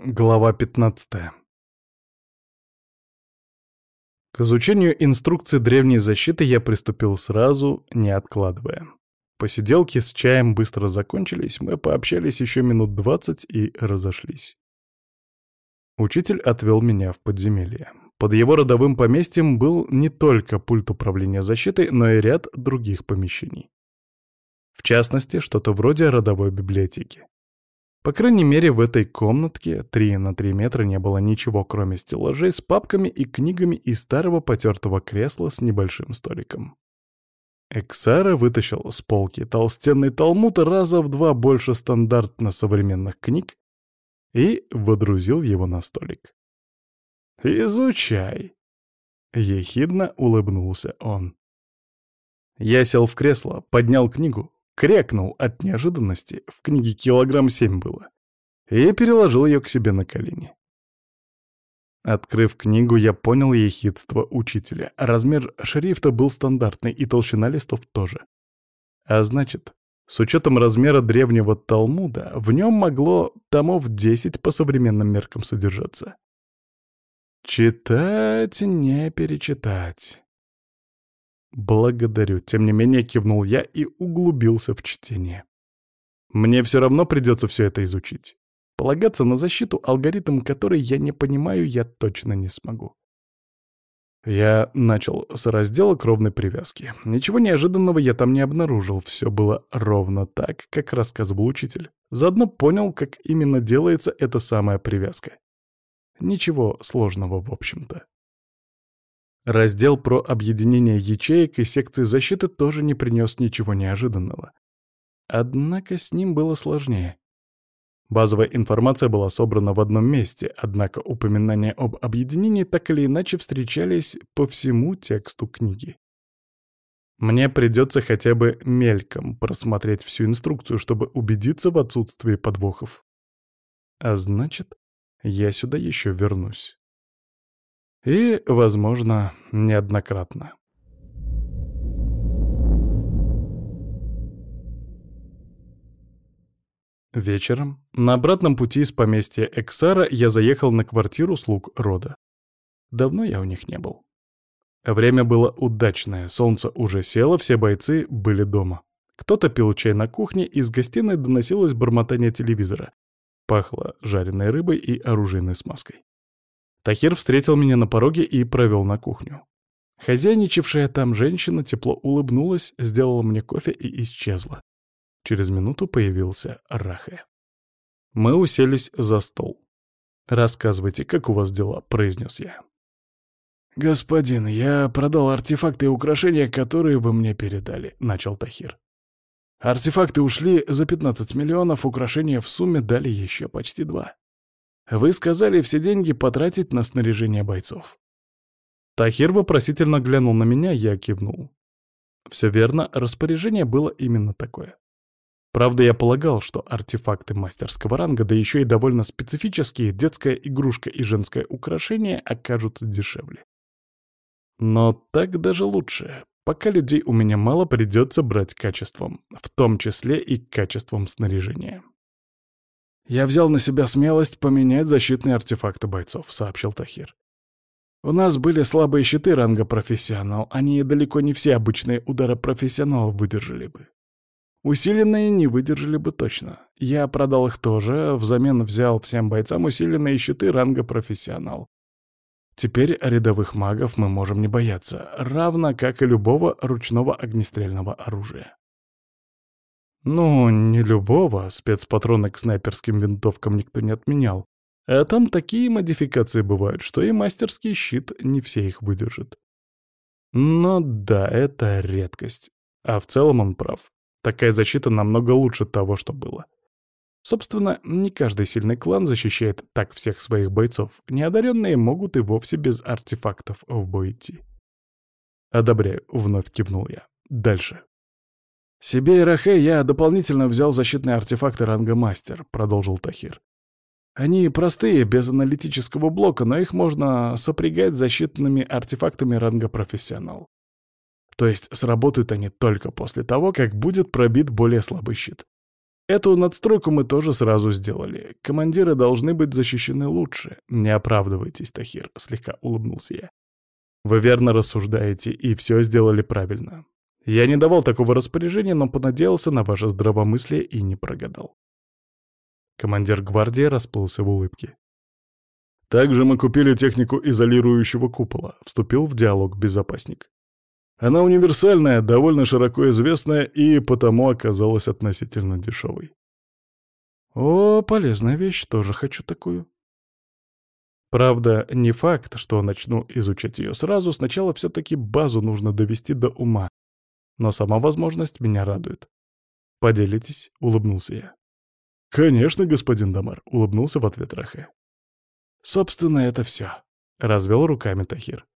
Глава 15 К изучению инструкции древней защиты я приступил сразу, не откладывая. Посиделки с чаем быстро закончились, мы пообщались еще минут двадцать и разошлись. Учитель отвел меня в подземелье. Под его родовым поместьем был не только пульт управления защитой, но и ряд других помещений. В частности, что-то вроде родовой библиотеки. По крайней мере, в этой комнатке 3 на 3 метра не было ничего, кроме стеллажей с папками и книгами и старого потертого кресла с небольшим столиком. Эксара вытащил с полки толстенный талмуд раза в два больше стандартно современных книг и водрузил его на столик. «Изучай!» — ехидно улыбнулся он. Я сел в кресло, поднял книгу, крякнул от неожиданности, в книге килограмм семь было, и переложил ее к себе на колени. Открыв книгу, я понял ехидство учителя. Размер шрифта был стандартный, и толщина листов тоже. А значит, с учетом размера древнего Талмуда, в нем могло томов десять по современным меркам содержаться. Читать не перечитать. «Благодарю», — тем не менее кивнул я и углубился в чтение. «Мне все равно придется все это изучить. Полагаться на защиту, алгоритм который я не понимаю, я точно не смогу». Я начал с раздела кровной привязки. Ничего неожиданного я там не обнаружил, все было ровно так, как рассказывал учитель. Заодно понял, как именно делается эта самая привязка. Ничего сложного, в общем-то. Раздел про объединение ячеек и секции защиты тоже не принес ничего неожиданного. Однако с ним было сложнее. Базовая информация была собрана в одном месте, однако упоминания об объединении так или иначе встречались по всему тексту книги. Мне придется хотя бы мельком просмотреть всю инструкцию, чтобы убедиться в отсутствии подвохов. А значит, я сюда еще вернусь. И, возможно, неоднократно. Вечером, на обратном пути из поместья Эксара, я заехал на квартиру слуг рода. Давно я у них не был. Время было удачное, солнце уже село, все бойцы были дома. Кто-то пил чай на кухне, из гостиной доносилось бормотание телевизора. Пахло жареной рыбой и оружейной смазкой. Тахир встретил меня на пороге и провел на кухню. Хозяйничавшая там женщина тепло улыбнулась, сделала мне кофе и исчезла. Через минуту появился Рахе. Мы уселись за стол. «Рассказывайте, как у вас дела?» — произнес я. «Господин, я продал артефакты и украшения, которые вы мне передали», — начал Тахир. «Артефакты ушли за 15 миллионов, украшения в сумме дали еще почти два. Вы сказали все деньги потратить на снаряжение бойцов. Тахир вопросительно глянул на меня, я кивнул. Все верно, распоряжение было именно такое. Правда, я полагал, что артефакты мастерского ранга, да еще и довольно специфические, детская игрушка и женское украшение окажутся дешевле. Но так даже лучше. Пока людей у меня мало, придется брать качеством, в том числе и качеством снаряжения. «Я взял на себя смелость поменять защитные артефакты бойцов», — сообщил Тахир. «У нас были слабые щиты ранга профессионал, они далеко не все обычные удары профессионалов выдержали бы. Усиленные не выдержали бы точно. Я продал их тоже, взамен взял всем бойцам усиленные щиты ранга профессионал. Теперь рядовых магов мы можем не бояться, равно как и любого ручного огнестрельного оружия. Ну, не любого, спецпатроны к снайперским винтовкам никто не отменял. А там такие модификации бывают, что и мастерский щит не все их выдержит. Но да, это редкость. А в целом он прав. Такая защита намного лучше того, что было. Собственно, не каждый сильный клан защищает так всех своих бойцов. Неодаренные могут и вовсе без артефактов в бой идти. «Одобряю», — вновь кивнул я. «Дальше». «Себе и Рахе я дополнительно взял защитные артефакты ранга мастер», — продолжил Тахир. «Они простые, без аналитического блока, но их можно сопрягать с защитными артефактами ранга профессионал. То есть сработают они только после того, как будет пробит более слабый щит. Эту надстройку мы тоже сразу сделали. Командиры должны быть защищены лучше. Не оправдывайтесь, Тахир, слегка улыбнулся я. Вы верно рассуждаете, и все сделали правильно. Я не давал такого распоряжения, но понадеялся на ваше здравомыслие и не прогадал. Командир гвардии расплылся в улыбке. Также мы купили технику изолирующего купола, вступил в диалог безопасник. Она универсальная, довольно широко известная и потому оказалась относительно дешевой. О, полезная вещь, тоже хочу такую. Правда, не факт, что начну изучать ее сразу, сначала все-таки базу нужно довести до ума. Но сама возможность меня радует. «Поделитесь?» — улыбнулся я. «Конечно, господин Дамар», — улыбнулся в ответ Рахе. «Собственно, это все», — развел руками Тахир.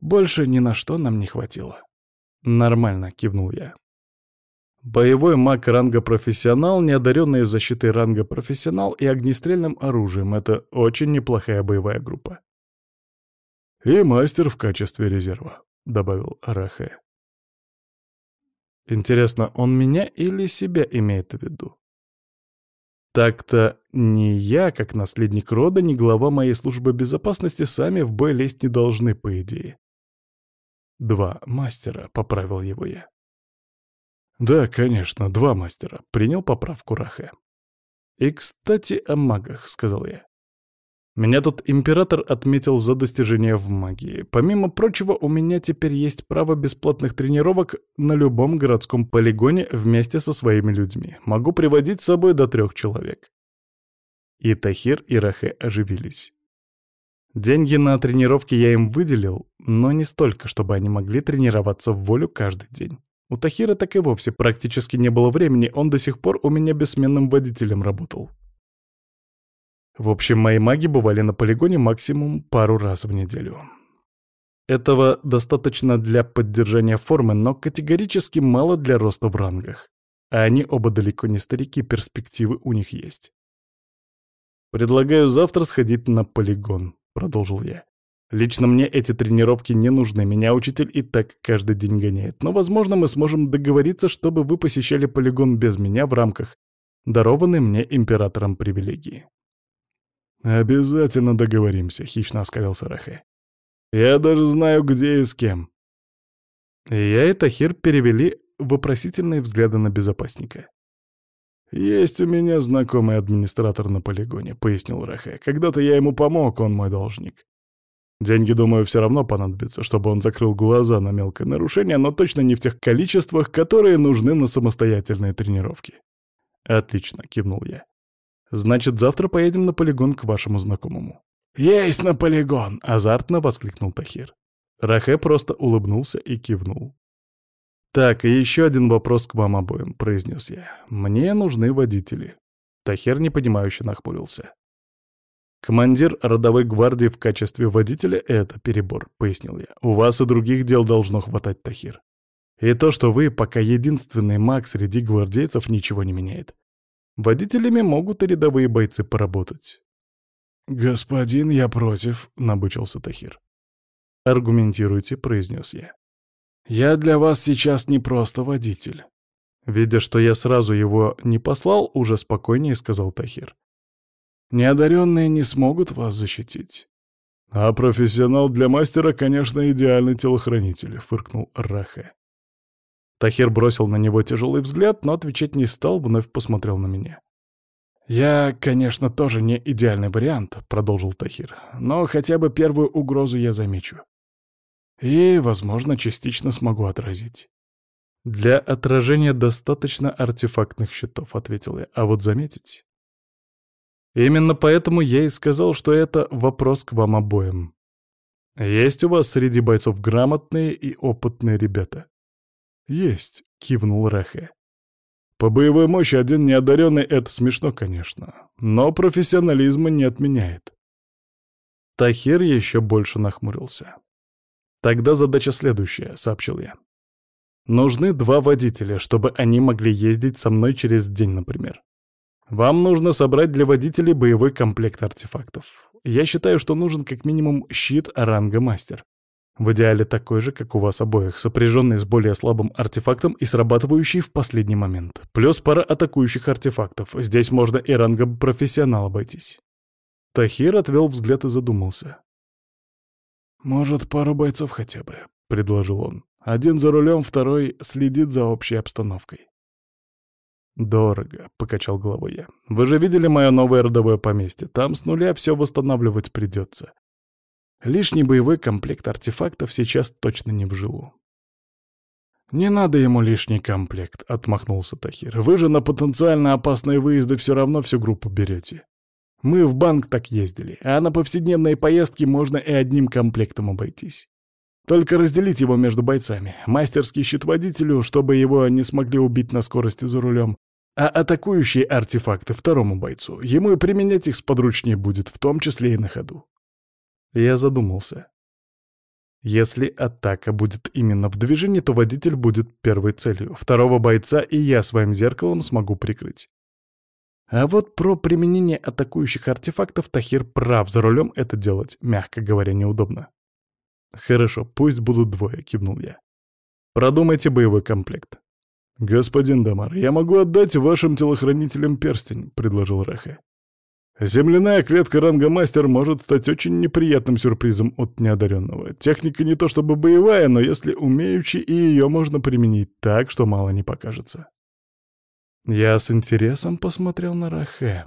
«Больше ни на что нам не хватило». «Нормально», — кивнул я. Боевой маг ранга профессионал, неодаренный защитой ранга профессионал и огнестрельным оружием — это очень неплохая боевая группа. «И мастер в качестве резерва», — добавил Арахе. Интересно, он меня или себя имеет в виду? Так-то ни я, как наследник рода, ни глава моей службы безопасности сами в бой лезть не должны, по идее. «Два мастера», — поправил его я. «Да, конечно, два мастера», — принял поправку Рахе. «И, кстати, о магах», — сказал я. Меня тут император отметил за достижения в магии. Помимо прочего, у меня теперь есть право бесплатных тренировок на любом городском полигоне вместе со своими людьми. Могу приводить с собой до трех человек. И Тахир, и Рахе оживились. Деньги на тренировки я им выделил, но не столько, чтобы они могли тренироваться в волю каждый день. У Тахира так и вовсе практически не было времени, он до сих пор у меня бессменным водителем работал. В общем, мои маги бывали на полигоне максимум пару раз в неделю. Этого достаточно для поддержания формы, но категорически мало для роста в рангах. А они оба далеко не старики, перспективы у них есть. «Предлагаю завтра сходить на полигон», — продолжил я. Лично мне эти тренировки не нужны, меня учитель и так каждый день гоняет. Но, возможно, мы сможем договориться, чтобы вы посещали полигон без меня в рамках дарованной мне императором привилегии. «Обязательно договоримся», — хищно оскалился Рахе. «Я даже знаю, где и с кем». Я и Тахир перевели вопросительные взгляды на безопасника. «Есть у меня знакомый администратор на полигоне», — пояснил Рахе. «Когда-то я ему помог, он мой должник. Деньги, думаю, все равно понадобятся, чтобы он закрыл глаза на мелкое нарушение, но точно не в тех количествах, которые нужны на самостоятельные тренировки. «Отлично», — кивнул я. «Значит, завтра поедем на полигон к вашему знакомому». «Есть на полигон!» — азартно воскликнул Тахир. Рахе просто улыбнулся и кивнул. «Так, и еще один вопрос к вам обоим», — произнес я. «Мне нужны водители». Тахир непонимающе нахмурился. «Командир родовой гвардии в качестве водителя — это перебор», — пояснил я. «У вас и других дел должно хватать, Тахир. И то, что вы пока единственный маг среди гвардейцев, ничего не меняет. Водителями могут и рядовые бойцы поработать». «Господин, я против», — набычился Тахир. «Аргументируйте», — произнес я. «Я для вас сейчас не просто водитель». Видя, что я сразу его не послал, уже спокойнее сказал Тахир. Неодаренные не смогут вас защитить. А профессионал для мастера, конечно, идеальный телохранитель, фыркнул Рахе. Тахир бросил на него тяжелый взгляд, но отвечать не стал, вновь посмотрел на меня. «Я, конечно, тоже не идеальный вариант», — продолжил Тахир, «но хотя бы первую угрозу я замечу. И, возможно, частично смогу отразить». «Для отражения достаточно артефактных щитов», — ответил я, «а вот заметить...» Именно поэтому я и сказал, что это вопрос к вам обоим. Есть у вас среди бойцов грамотные и опытные ребята? Есть, кивнул Рахе. По боевой мощи один неодаренный — это смешно, конечно, но профессионализма не отменяет. Тахир еще больше нахмурился. «Тогда задача следующая», — сообщил я. «Нужны два водителя, чтобы они могли ездить со мной через день, например. Вам нужно собрать для водителей боевой комплект артефактов. Я считаю, что нужен как минимум щит ранга мастер. В идеале такой же, как у вас обоих, сопряженный с более слабым артефактом и срабатывающий в последний момент. Плюс пара атакующих артефактов. Здесь можно и рангом профессионал обойтись. Тахир отвел взгляд и задумался. «Может, пару бойцов хотя бы», — предложил он. «Один за рулем, второй следит за общей обстановкой». «Дорого», — покачал головой я. «Вы же видели мое новое родовое поместье. Там с нуля все восстанавливать придется. Лишний боевой комплект артефактов сейчас точно не в жилу». «Не надо ему лишний комплект», — отмахнулся Тахир. «Вы же на потенциально опасные выезды все равно всю группу берете. Мы в банк так ездили, а на повседневные поездки можно и одним комплектом обойтись. Только разделить его между бойцами. Мастерский щит водителю, чтобы его не смогли убить на скорости за рулем, а атакующие артефакты второму бойцу. Ему и применять их сподручнее будет, в том числе и на ходу. Я задумался. Если атака будет именно в движении, то водитель будет первой целью. Второго бойца и я своим зеркалом смогу прикрыть. А вот про применение атакующих артефактов Тахир прав, за рулем это делать, мягко говоря, неудобно. «Хорошо, пусть будут двое», — кивнул я. «Продумайте боевой комплект. «Господин Дамар, я могу отдать вашим телохранителям перстень», — предложил Рахе. «Земляная клетка ранга мастер может стать очень неприятным сюрпризом от неодаренного. Техника не то чтобы боевая, но если умеючи, и ее можно применить так, что мало не покажется». Я с интересом посмотрел на Рахе.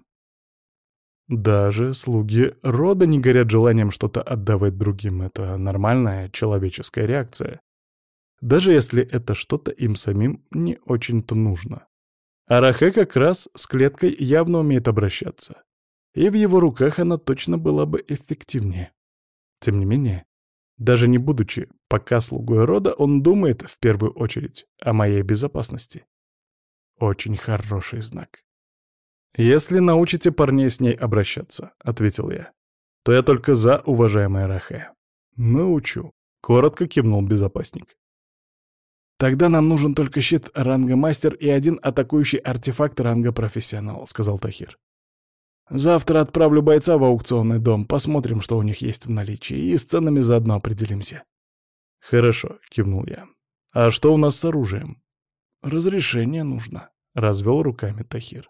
Даже слуги рода не горят желанием что-то отдавать другим. Это нормальная человеческая реакция даже если это что-то им самим не очень-то нужно. Арахе как раз с клеткой явно умеет обращаться. И в его руках она точно была бы эффективнее. Тем не менее, даже не будучи пока слугой рода, он думает в первую очередь о моей безопасности. Очень хороший знак. «Если научите парней с ней обращаться», — ответил я, — «то я только за, уважаемая Рахе». «Научу», — коротко кивнул безопасник. «Тогда нам нужен только щит ранга мастер и один атакующий артефакт ранга профессионал», — сказал Тахир. «Завтра отправлю бойца в аукционный дом, посмотрим, что у них есть в наличии, и с ценами заодно определимся». «Хорошо», — кивнул я. «А что у нас с оружием?» «Разрешение нужно», — развел руками Тахир.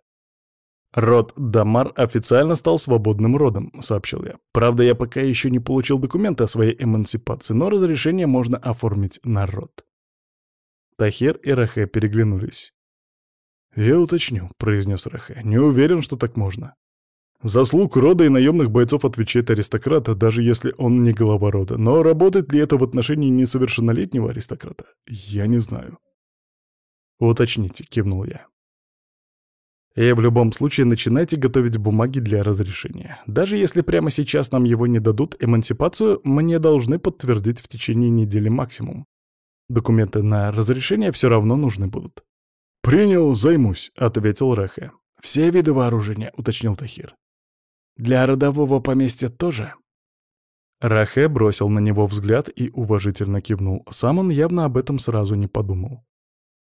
«Род Дамар официально стал свободным родом», — сообщил я. «Правда, я пока еще не получил документы о своей эмансипации, но разрешение можно оформить на род». Тахир и Рахе переглянулись. «Я уточню», — произнес Рахе. «Не уверен, что так можно. Заслуг рода и наемных бойцов отвечает аристократ, даже если он не глава рода. Но работает ли это в отношении несовершеннолетнего аристократа? Я не знаю». «Уточните», — кивнул я. И в любом случае начинайте готовить бумаги для разрешения. Даже если прямо сейчас нам его не дадут, эмансипацию мне должны подтвердить в течение недели максимум. Документы на разрешение все равно нужны будут. «Принял, займусь», — ответил Рехе. «Все виды вооружения», — уточнил Тахир. «Для родового поместья тоже?» Рахе бросил на него взгляд и уважительно кивнул. Сам он явно об этом сразу не подумал.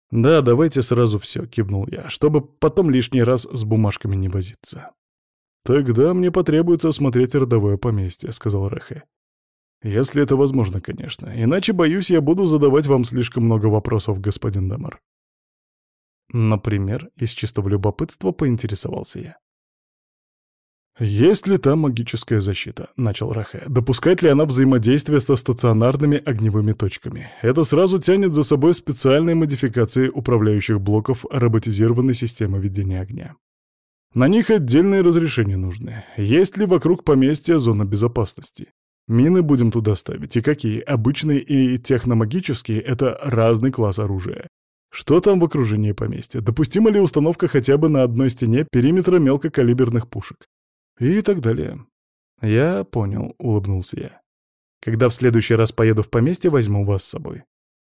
«Да, давайте сразу все», — кивнул я, чтобы потом лишний раз с бумажками не возиться. «Тогда мне потребуется осмотреть родовое поместье», — сказал Рахе. Если это возможно, конечно. Иначе, боюсь, я буду задавать вам слишком много вопросов, господин Дамар. Например, из чистого любопытства поинтересовался я. «Есть ли там магическая защита?» — начал Рахе. «Допускает ли она взаимодействие со стационарными огневыми точками? Это сразу тянет за собой специальные модификации управляющих блоков роботизированной системы ведения огня. На них отдельные разрешения нужны. Есть ли вокруг поместья зона безопасности? Мины будем туда ставить, и какие? Обычные и техномагические — это разный класс оружия. Что там в окружении поместья? Допустима ли установка хотя бы на одной стене периметра мелкокалиберных пушек? И так далее. Я понял, улыбнулся я. Когда в следующий раз поеду в поместье, возьму вас с собой.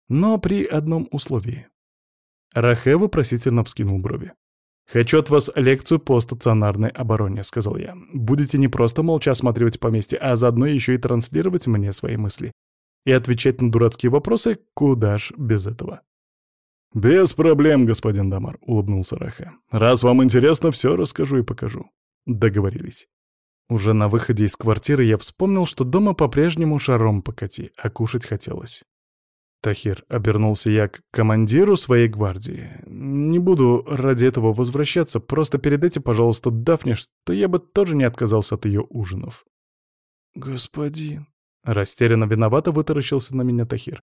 Но при одном условии. Рахе вопросительно вскинул брови. «Хочу от вас лекцию по стационарной обороне», — сказал я. «Будете не просто молча осматривать поместье, а заодно еще и транслировать мне свои мысли. И отвечать на дурацкие вопросы куда ж без этого». «Без проблем, господин Дамар», — улыбнулся Раха. «Раз вам интересно, все расскажу и покажу». Договорились. Уже на выходе из квартиры я вспомнил, что дома по-прежнему шаром покати, а кушать хотелось. Тахир, обернулся я к командиру своей гвардии. Не буду ради этого возвращаться, просто передайте, пожалуйста, Дафне, что я бы тоже не отказался от ее ужинов. Господин, растерянно виновато вытаращился на меня Тахир.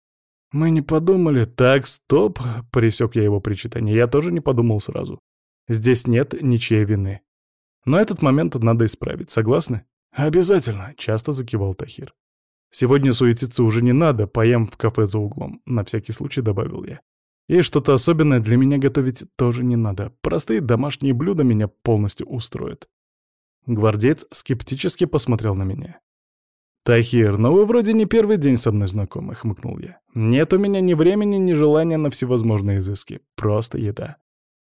Мы не подумали. Так, стоп, пресек я его причитание. Я тоже не подумал сразу. Здесь нет ничьей вины. Но этот момент надо исправить, согласны? Обязательно, часто закивал Тахир. Сегодня суетиться уже не надо, поем в кафе за углом, на всякий случай добавил я. И что-то особенное для меня готовить тоже не надо. Простые домашние блюда меня полностью устроят. Гвардеец скептически посмотрел на меня. «Тахир, ну вы вроде не первый день со мной знакомы», — хмыкнул я. «Нет у меня ни времени, ни желания на всевозможные изыски. Просто еда.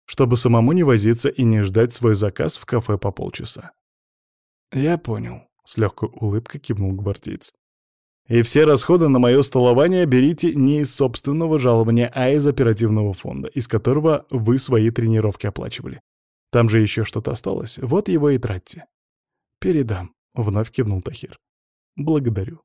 Чтобы самому не возиться и не ждать свой заказ в кафе по полчаса». «Я понял», — с легкой улыбкой кивнул гвардеец. И все расходы на мое столование берите не из собственного жалования, а из оперативного фонда, из которого вы свои тренировки оплачивали. Там же еще что-то осталось, вот его и тратьте. Передам, — вновь кивнул Тахир. Благодарю.